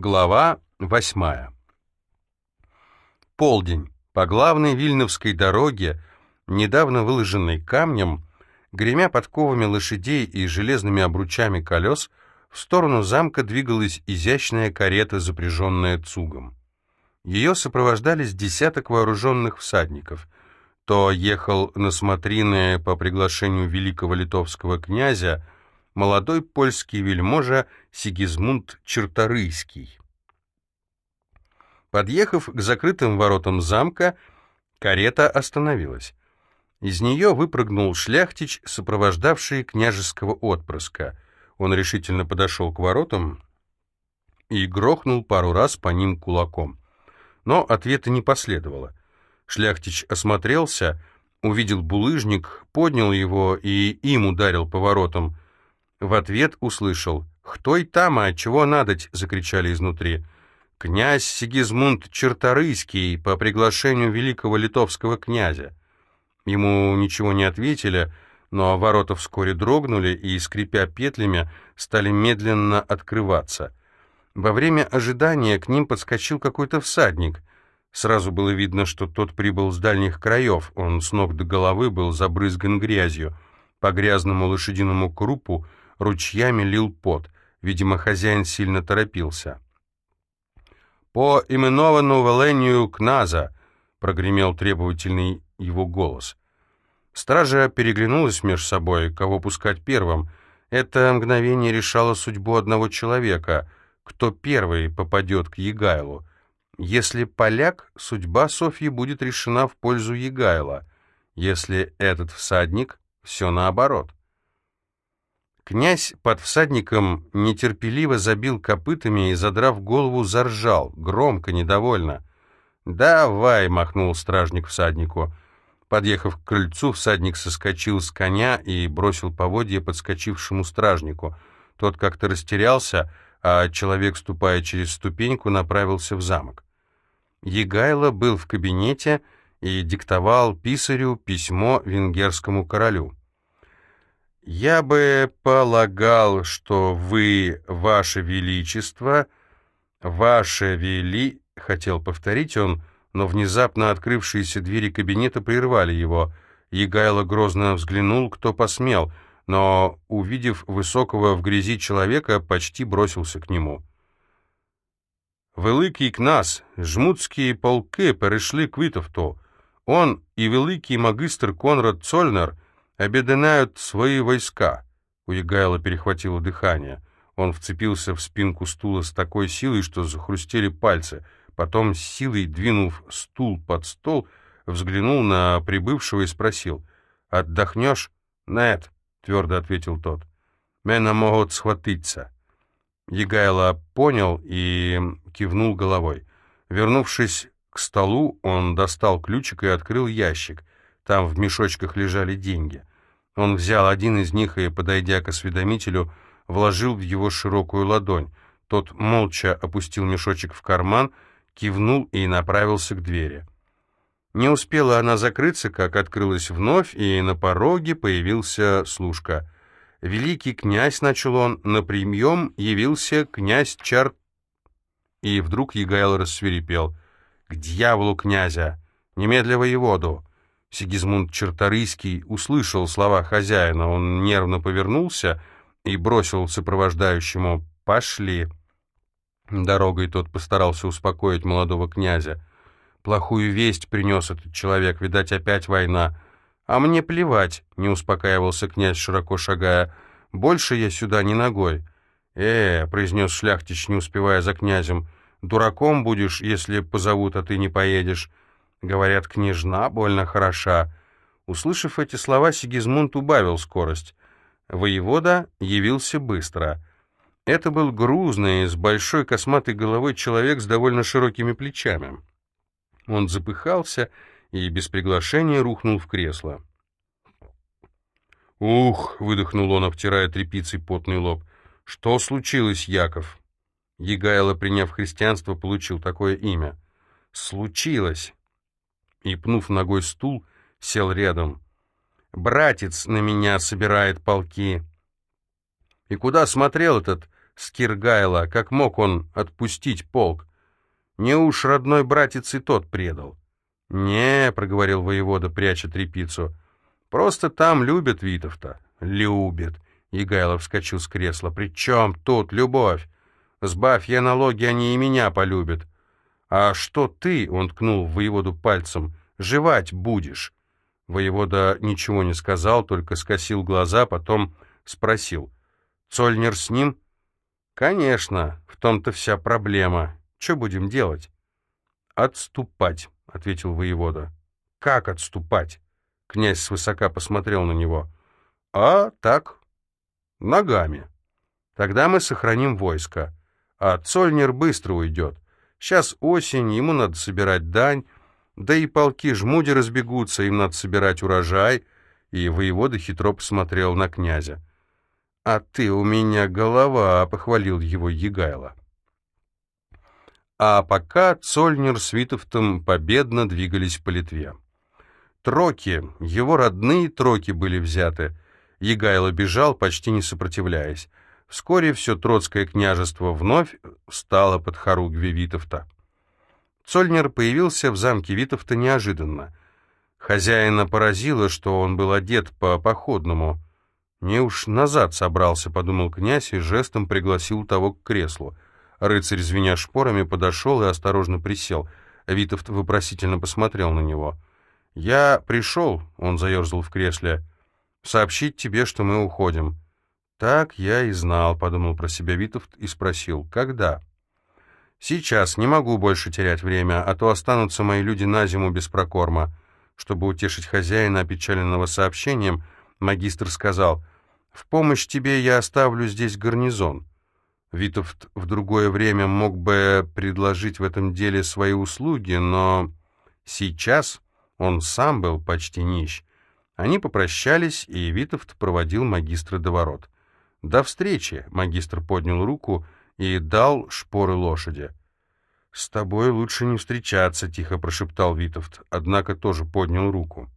Глава восьмая. Полдень. По главной Вильновской дороге, недавно выложенной камнем, гремя подковами лошадей и железными обручами колес, в сторону замка двигалась изящная карета, запряженная цугом. Ее сопровождались десяток вооруженных всадников. То ехал на смотрины по приглашению великого литовского князя, молодой польский вельможа Сигизмунд Черторийский. Подъехав к закрытым воротам замка, карета остановилась. Из нее выпрыгнул шляхтич, сопровождавший княжеского отпрыска. Он решительно подошел к воротам и грохнул пару раз по ним кулаком. Но ответа не последовало. Шляхтич осмотрелся, увидел булыжник, поднял его и им ударил по воротам — в ответ услышал «Кто и там, а чего надоть?» — закричали изнутри. «Князь Сигизмунд Черторийский по приглашению великого литовского князя». Ему ничего не ответили, но ворота вскоре дрогнули и, скрипя петлями, стали медленно открываться. Во время ожидания к ним подскочил какой-то всадник. Сразу было видно, что тот прибыл с дальних краев, он с ног до головы был забрызган грязью. По грязному лошадиному крупу ручьями лил пот. Видимо, хозяин сильно торопился. «По именованному велению Кназа!» — прогремел требовательный его голос. Стража переглянулась между собой, кого пускать первым. Это мгновение решало судьбу одного человека, кто первый попадет к Егайлу. Если поляк, судьба Софьи будет решена в пользу Егайла. Если этот всадник, все наоборот. Князь под всадником нетерпеливо забил копытами и, задрав голову, заржал, громко, недовольно. «Давай!» — махнул стражник всаднику. Подъехав к крыльцу, всадник соскочил с коня и бросил поводья подскочившему стражнику. Тот как-то растерялся, а человек, ступая через ступеньку, направился в замок. Егайло был в кабинете и диктовал писарю письмо венгерскому королю. «Я бы полагал, что вы, ваше величество, ваше вели...» — хотел повторить он, но внезапно открывшиеся двери кабинета прервали его. Егайло грозно взглянул, кто посмел, но, увидев высокого в грязи человека, почти бросился к нему. «Великий князь, жмутские полки перешли к Витовту. Он и великий магистр Конрад Цольнер — объединяют свои войска». У Егайла перехватило дыхание. Он вцепился в спинку стула с такой силой, что захрустели пальцы. Потом, с силой двинув стул под стол, взглянул на прибывшего и спросил. «Отдохнешь?» «Нет», — твердо ответил тот. «Меня могут схватиться». Егайло понял и кивнул головой. Вернувшись к столу, он достал ключик и открыл ящик. Там в мешочках лежали деньги. Он взял один из них и, подойдя к осведомителю, вложил в его широкую ладонь. Тот молча опустил мешочек в карман, кивнул и направился к двери. Не успела она закрыться, как открылась вновь, и на пороге появился служка. «Великий князь», — начал он, — «на прием явился князь Чар...» И вдруг Егайл рассверепел. «К дьяволу князя! Немедля воеводу!» Сигизмунд Черторийский услышал слова хозяина, он нервно повернулся и бросил сопровождающему «Пошли». Дорогой тот постарался успокоить молодого князя. «Плохую весть принес этот человек, видать, опять война». «А мне плевать», — не успокаивался князь, широко шагая. «Больше я сюда не ногой». «Э, — произнес шляхтич, не успевая за князем, — дураком будешь, если позовут, а ты не поедешь. Говорят, княжна больно хороша. Услышав эти слова, Сигизмунд убавил скорость. Воевода явился быстро. Это был грузный, с большой косматой головой человек с довольно широкими плечами. Он запыхался и без приглашения рухнул в кресло. «Ух!» — выдохнул он, обтирая тряпицей потный лоб. «Что случилось, Яков?» Егайло, приняв христианство, получил такое имя. «Случилось!» И, пнув ногой стул, сел рядом. «Братец на меня собирает полки». «И куда смотрел этот Скиргайла, как мог он отпустить полк? Не уж родной братец и тот предал. «Не», — проговорил воевода, пряча трепицу, — «просто там любят Витовта». «Любят», — Егайлов вскочил с кресла. «При чем тут любовь? Сбавь я налоги, они и меня полюбят». «А что ты?» — он ткнул воеводу пальцем. «Жевать будешь». Воевода ничего не сказал, только скосил глаза, потом спросил. «Цольнер с ним?» «Конечно, в том-то вся проблема. Что будем делать?» «Отступать», — ответил воевода. «Как отступать?» Князь свысока посмотрел на него. «А так, ногами. Тогда мы сохраним войско. А Цольнер быстро уйдет. Сейчас осень, ему надо собирать дань, да и полки жмуди разбегутся, им надо собирать урожай». И воевода хитро посмотрел на князя. «А ты у меня голова», — похвалил его Егайло. А пока Цольнер с Витовтом победно двигались по Литве. Троки, его родные троки были взяты. Егайло бежал, почти не сопротивляясь. Вскоре все Троцкое княжество вновь стало под хоругви Витовта. Цольнер появился в замке Витовта неожиданно. Хозяина поразило, что он был одет по-походному — «Не уж назад собрался», — подумал князь и жестом пригласил того к креслу. Рыцарь, звеня шпорами, подошел и осторожно присел. Витовт вопросительно посмотрел на него. «Я пришел», — он заерзал в кресле, — «сообщить тебе, что мы уходим». «Так я и знал», — подумал про себя Витовт и спросил, «когда?» «Сейчас, не могу больше терять время, а то останутся мои люди на зиму без прокорма». Чтобы утешить хозяина, опечаленного сообщением, — Магистр сказал, «В помощь тебе я оставлю здесь гарнизон». Витовт в другое время мог бы предложить в этом деле свои услуги, но сейчас он сам был почти нищ. Они попрощались, и Витовт проводил магистра до ворот. «До встречи!» — магистр поднял руку и дал шпоры лошади. «С тобой лучше не встречаться», — тихо прошептал Витовт, однако тоже поднял руку.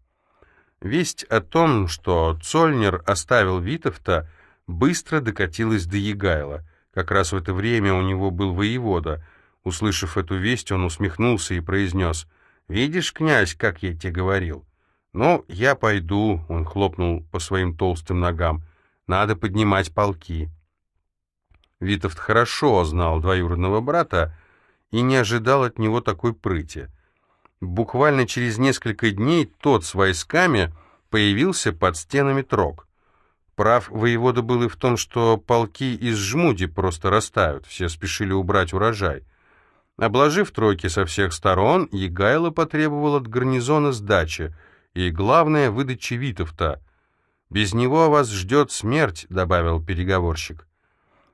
Весть о том, что Цольнер оставил Витовта, быстро докатилась до Егайла. Как раз в это время у него был воевода. Услышав эту весть, он усмехнулся и произнес, «Видишь, князь, как я тебе говорил?» «Ну, я пойду», — он хлопнул по своим толстым ногам, «надо поднимать полки». Витовт хорошо знал двоюродного брата и не ожидал от него такой прыти — Буквально через несколько дней тот с войсками появился под стенами Трог. Прав воевода был и в том, что полки из жмуди просто растают, все спешили убрать урожай. Обложив тройки со всех сторон, Егайло потребовал от гарнизона сдачи и, главное, выдачи Витовта. «Без него вас ждет смерть», — добавил переговорщик.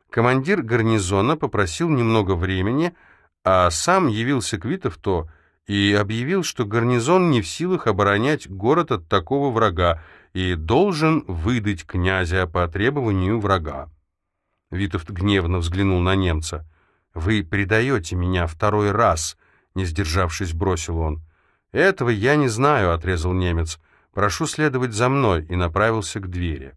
Командир гарнизона попросил немного времени, а сам явился к Витовту и объявил, что гарнизон не в силах оборонять город от такого врага и должен выдать князя по требованию врага. Витовт гневно взглянул на немца. «Вы предаете меня второй раз», — не сдержавшись, бросил он. «Этого я не знаю», — отрезал немец. «Прошу следовать за мной», и направился к двери.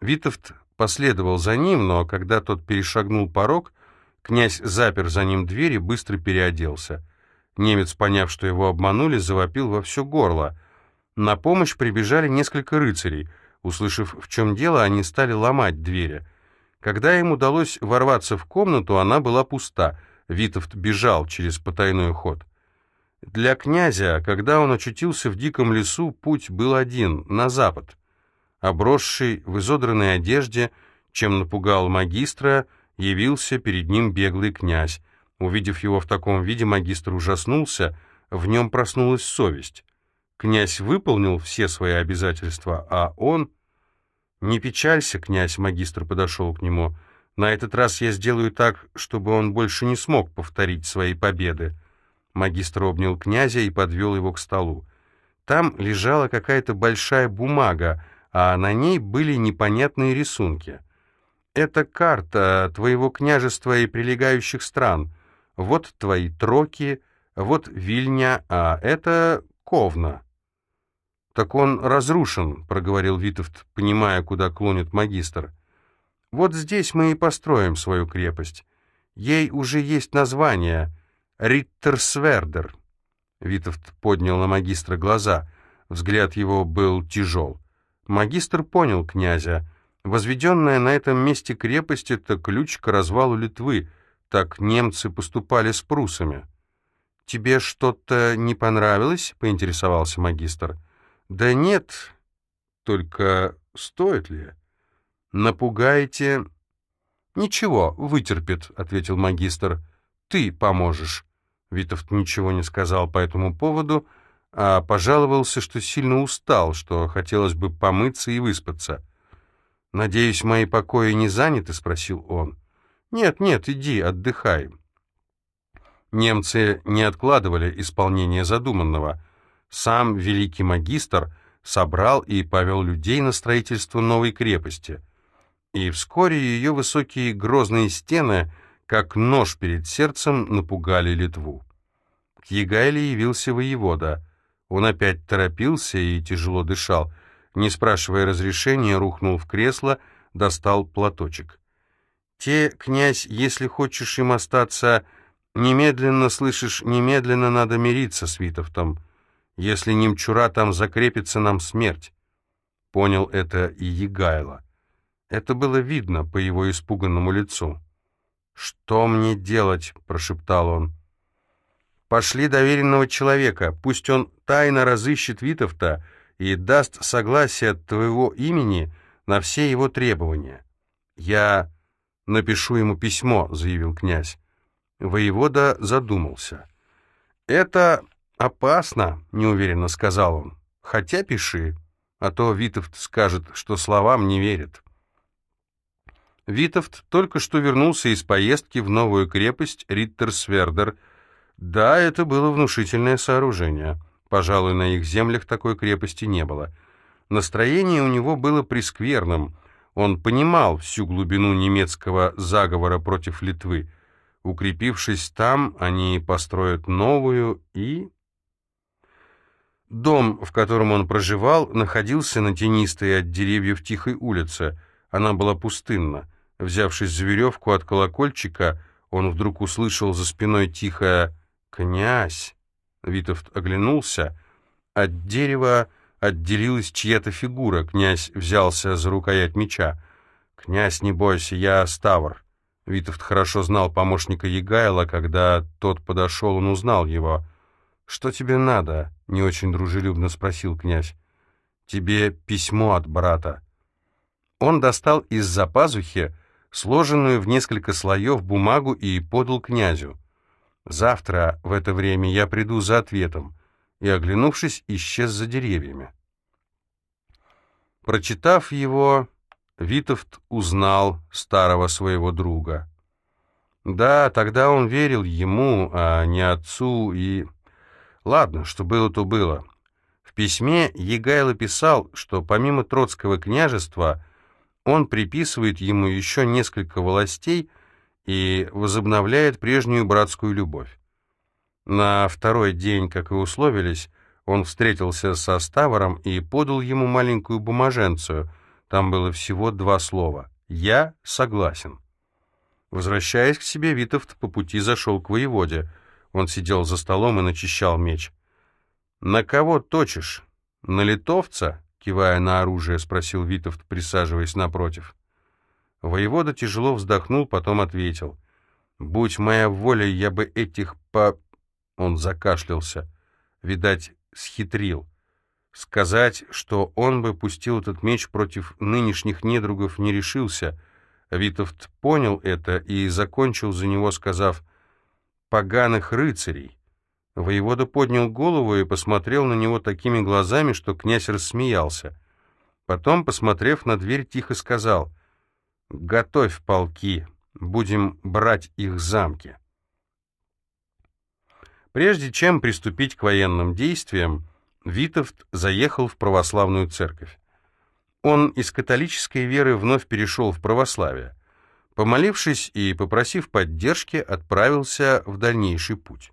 Витовт последовал за ним, но когда тот перешагнул порог, князь запер за ним дверь и быстро переоделся. Немец, поняв, что его обманули, завопил во все горло. На помощь прибежали несколько рыцарей. Услышав, в чем дело, они стали ломать двери. Когда им удалось ворваться в комнату, она была пуста. Витовт бежал через потайной ход. Для князя, когда он очутился в диком лесу, путь был один — на запад. Обросший в изодранной одежде, чем напугал магистра, явился перед ним беглый князь. Увидев его в таком виде, магистр ужаснулся, в нем проснулась совесть. Князь выполнил все свои обязательства, а он... «Не печалься, князь», — магистр подошел к нему. «На этот раз я сделаю так, чтобы он больше не смог повторить свои победы». Магистр обнял князя и подвел его к столу. Там лежала какая-то большая бумага, а на ней были непонятные рисунки. «Это карта твоего княжества и прилегающих стран. Вот твои троки, вот Вильня, а это Ковна. «Так он разрушен», — проговорил Витовт, понимая, куда клонит магистр. Вот здесь мы и построим свою крепость. Ей уже есть название — Риттерсвердер. Витовт поднял на магистра глаза. Взгляд его был тяжел. Магистр понял князя. Возведенная на этом месте крепость — это ключ к развалу Литвы. Так немцы поступали с прусами. «Тебе что-то не понравилось?» — поинтересовался магистр. «Да нет, только стоит ли?» «Напугаете?» «Ничего, вытерпит», — ответил магистр. «Ты поможешь». Витовт ничего не сказал по этому поводу, а пожаловался, что сильно устал, что хотелось бы помыться и выспаться. «Надеюсь, мои покои не заняты?» — спросил он. «Нет, нет, иди, отдыхай». Немцы не откладывали исполнение задуманного. Сам великий магистр собрал и повел людей на строительство новой крепости. И вскоре ее высокие грозные стены — как нож перед сердцем напугали Литву. К Егайле явился воевода. Он опять торопился и тяжело дышал. Не спрашивая разрешения, рухнул в кресло, достал платочек. «Те, князь, если хочешь им остаться, немедленно, слышишь, немедленно надо мириться с Витовтом. Если немчура там закрепится, нам смерть». Понял это и Егайло. Это было видно по его испуганному лицу. «Что мне делать?» — прошептал он. «Пошли доверенного человека, пусть он тайно разыщет Витовта и даст согласие от твоего имени на все его требования. Я напишу ему письмо», — заявил князь. Воевода задумался. «Это опасно», — неуверенно сказал он. «Хотя пиши, а то Витовт скажет, что словам не верит». Витовт только что вернулся из поездки в новую крепость Риттерсвердер. Да, это было внушительное сооружение. Пожалуй, на их землях такой крепости не было. Настроение у него было прескверным. Он понимал всю глубину немецкого заговора против Литвы. Укрепившись там, они построят новую и... Дом, в котором он проживал, находился на тенистой от деревьев тихой улице. Она была пустынна. Взявшись за веревку от колокольчика, он вдруг услышал за спиной тихое «Князь!». Витовт оглянулся. От дерева отделилась чья-то фигура. Князь взялся за рукоять меча. «Князь, не бойся, я Ставр». Витовт хорошо знал помощника Егайла. Когда тот подошел, он узнал его. «Что тебе надо?» — не очень дружелюбно спросил князь. «Тебе письмо от брата». Он достал из-за пазухи сложенную в несколько слоев бумагу и подал князю. «Завтра в это время я приду за ответом», и, оглянувшись, исчез за деревьями. Прочитав его, Витовт узнал старого своего друга. Да, тогда он верил ему, а не отцу, и... Ладно, что было, то было. В письме Егайло писал, что помимо Троцкого княжества он приписывает ему еще несколько властей и возобновляет прежнюю братскую любовь. На второй день, как и условились, он встретился со Ставором и подал ему маленькую бумаженцию. Там было всего два слова «Я согласен». Возвращаясь к себе, Витовт по пути зашел к воеводе. Он сидел за столом и начищал меч. «На кого точишь? На литовца?» Кивая на оружие, спросил Витовт, присаживаясь напротив. Воевода тяжело вздохнул, потом ответил. «Будь моя воля, я бы этих по...» Он закашлялся. Видать, схитрил. Сказать, что он бы пустил этот меч против нынешних недругов, не решился. Витовт понял это и закончил за него, сказав «поганых рыцарей». Воевода поднял голову и посмотрел на него такими глазами, что князь рассмеялся. Потом, посмотрев на дверь, тихо сказал, «Готовь полки, будем брать их замки». Прежде чем приступить к военным действиям, Витовт заехал в православную церковь. Он из католической веры вновь перешел в православие. Помолившись и попросив поддержки, отправился в дальнейший путь.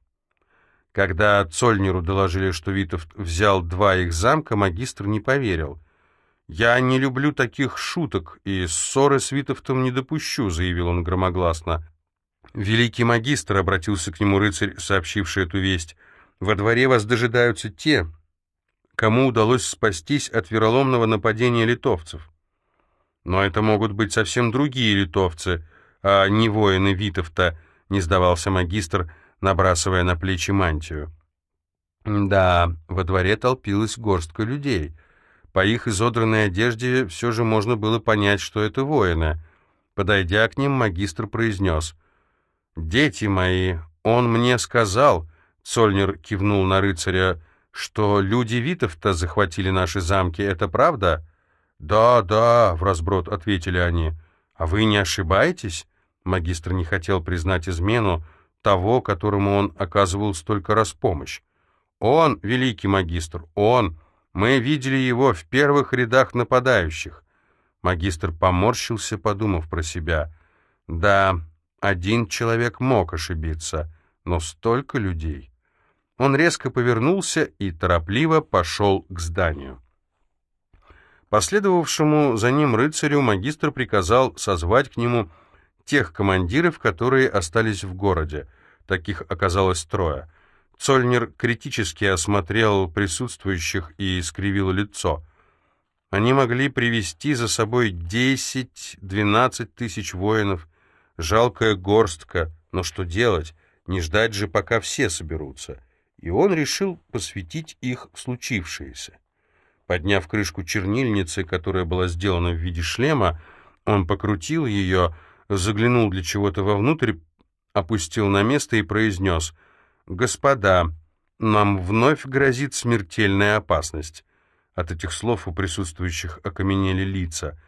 Когда Цольнеру доложили, что Витовт взял два их замка, магистр не поверил. «Я не люблю таких шуток, и ссоры с Витовтом не допущу», — заявил он громогласно. «Великий магистр», — обратился к нему рыцарь, сообщивший эту весть, — «во дворе вас дожидаются те, кому удалось спастись от вероломного нападения литовцев. Но это могут быть совсем другие литовцы, а не воины Витовта», — не сдавался магистр, набрасывая на плечи мантию. Да, во дворе толпилась горстка людей. По их изодранной одежде все же можно было понять, что это воины. Подойдя к ним, магистр произнес. «Дети мои, он мне сказал...» Цольнер кивнул на рыцаря, что люди Витовта захватили наши замки, это правда? Да, да, в разброд ответили они. А вы не ошибаетесь? Магистр не хотел признать измену того, которому он оказывал столько раз помощь. Он, великий магистр, он. Мы видели его в первых рядах нападающих. Магистр поморщился, подумав про себя. Да, один человек мог ошибиться, но столько людей. Он резко повернулся и торопливо пошел к зданию. Последовавшему за ним рыцарю магистр приказал созвать к нему тех командиров, которые остались в городе. Таких оказалось трое. Цольнер критически осмотрел присутствующих и скривил лицо. Они могли привести за собой 10-12 тысяч воинов. Жалкая горстка, но что делать? Не ждать же, пока все соберутся. И он решил посвятить их случившееся. Подняв крышку чернильницы, которая была сделана в виде шлема, он покрутил ее, заглянул для чего-то вовнутрь, опустил на место и произнес — «Господа, нам вновь грозит смертельная опасность». От этих слов у присутствующих окаменели лица.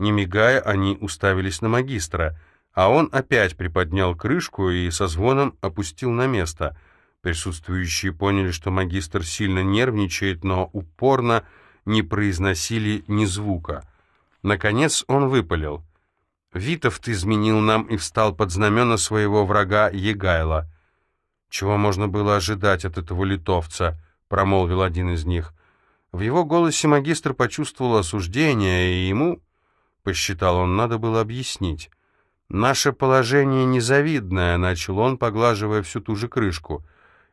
Не мигая, они уставились на магистра, а он опять приподнял крышку и со звоном опустил на место. Присутствующие поняли, что магистр сильно нервничает, но упорно не произносили ни звука. Наконец он выпалил. «Витовт изменил нам и встал под знамена своего врага Егайла». «Чего можно было ожидать от этого литовца?» — промолвил один из них. В его голосе магистр почувствовал осуждение, и ему, посчитал он, надо было объяснить. «Наше положение незавидное», — начал он, поглаживая всю ту же крышку.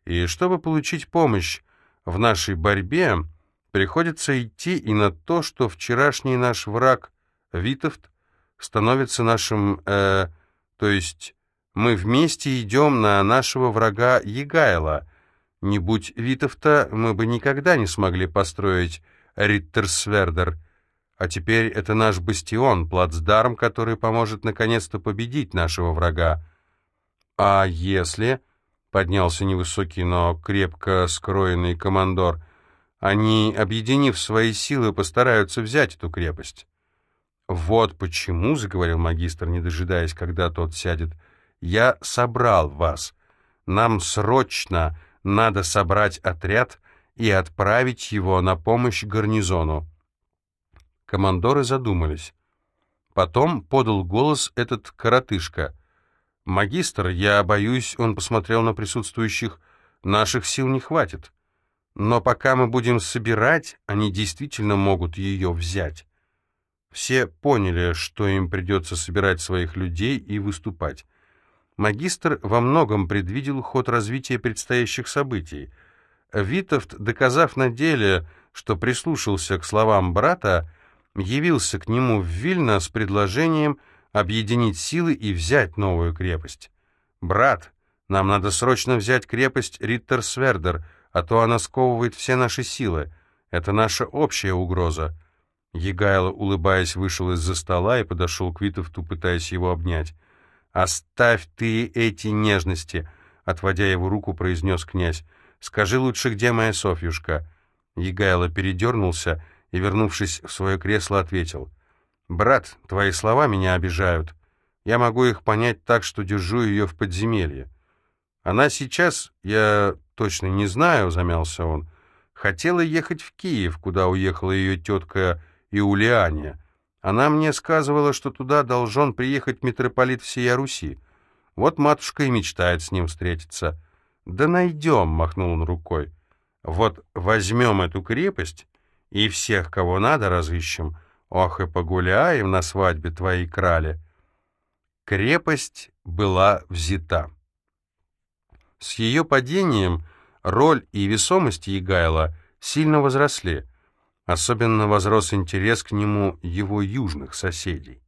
«И чтобы получить помощь в нашей борьбе, приходится идти и на то, что вчерашний наш враг Витовт становится нашим, э, то есть мы вместе идем на нашего врага Егайла. Не будь Витовта, мы бы никогда не смогли построить Риттерсвердер. А теперь это наш бастион, плацдарм, который поможет наконец-то победить нашего врага. А если, — поднялся невысокий, но крепко скроенный командор, — они, объединив свои силы, постараются взять эту крепость? «Вот почему», — заговорил магистр, не дожидаясь, когда тот сядет, — я собрал вас. Нам срочно надо собрать отряд и отправить его на помощь гарнизону». Командоры задумались. Потом подал голос этот коротышка. «Магистр, я боюсь, он посмотрел на присутствующих, наших сил не хватит. Но пока мы будем собирать, они действительно могут ее взять». Все поняли, что им придется собирать своих людей и выступать. Магистр во многом предвидел ход развития предстоящих событий. Витовт, доказав на деле, что прислушался к словам брата, явился к нему в Вильно с предложением объединить силы и взять новую крепость. «Брат, нам надо срочно взять крепость Риттерсвердер, а то она сковывает все наши силы. Это наша общая угроза». Егайло, улыбаясь, вышел из-за стола и подошел к Витовту, пытаясь его обнять. «Оставь ты эти нежности», — отводя его руку, произнес князь. «Скажи лучше, где моя Софьюшка?» Егайло передернулся и, вернувшись в свое кресло, ответил. «Брат, твои слова меня обижают. Я могу их понять так, что держу ее в подземелье. Она сейчас, я точно не знаю, — замялся он, — хотела ехать в Киев, куда уехала ее тетка Иулиания. Она мне сказывала, что туда должен приехать митрополит всея Руси. Вот матушка и мечтает с ним встретиться. «Да найдем», — махнул он рукой. «Вот возьмем эту крепость И всех, кого надо, разыщем. Ох, и погуляем на свадьбе твоей крали. Крепость была взята. С ее падением роль и весомость Егайла сильно возросли. Особенно возрос интерес к нему его южных соседей.